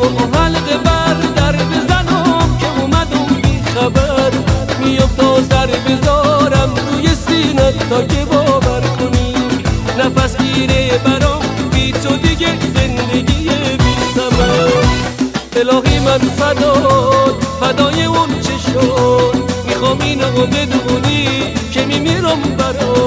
و حلقه بر در بزنم که اومدم بی خبر. میام تا سر بذارم روی سینت تا که باور کنی. نفس گیره برام بی تو دیگه زندگی بی سمر الهی من فدای اون چه شد؟ می‌خوام اینو بدونی که میمیرم برات.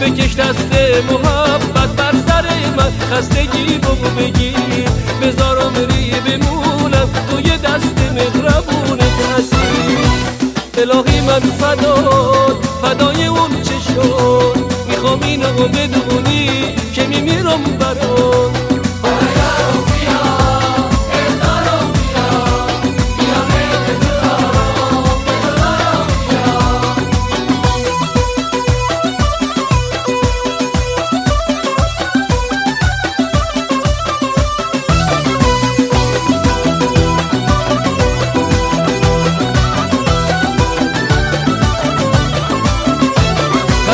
بکش دست محبت بر سر من. خستگی بگو بگیر. بذارم ری بمونم. توی دست مهربون هستی الهی من فداد فدای اون چه شد؟ می‌خوام اینو بدونی که میمیرم برات.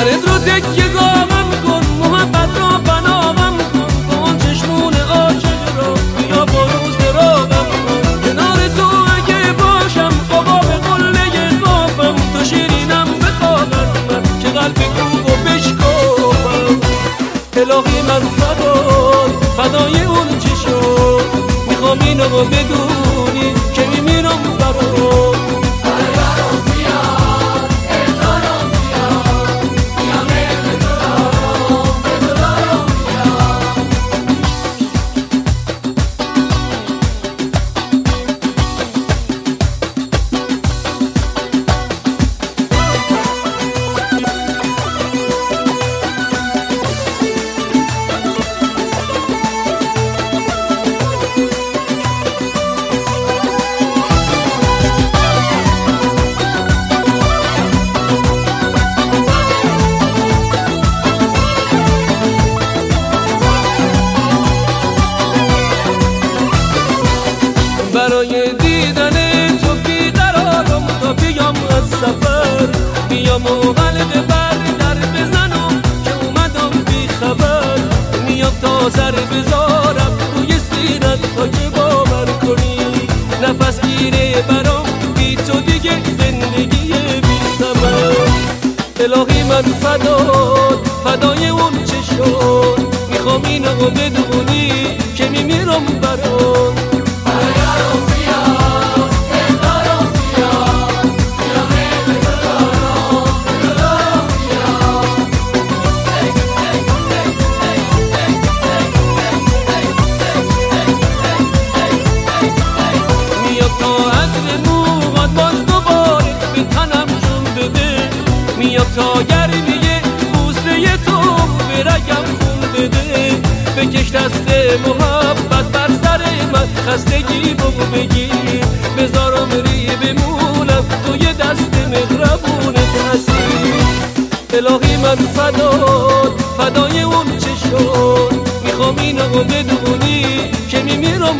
برد رو تکیه گامم کن محبت را بنامم کن. کن چشمون عاشق را بیا برو سراغم کن. کنار تو اگه باشم بابا به قله قافم. تو شیرینم به خواهر من که قلب کوب و بشکافم. الهی من فدای فدای اون چی شد؟ می‌خوام اینو بدونی بیام و حلقه بر در بزنم که اومدم بی خبر. میام تا سر بذارم روی سیرت تا که باور کنی. نفس گیره برام بی تو دیگه زندگی بی سمر الهی من فداد فدای اون چه شد؟ می‌خوام اینو بدونی که میمیرم برات. تا گرمیه بوسه تو به رگم خون بده. بکش دست محبت بر سر من خستگی بگو بگیر بذارم ری بمونم توی دست مهربون هستی. الهی من فداد فدای اون چه شد؟ می‌خوام اینو بدونی که میمیرم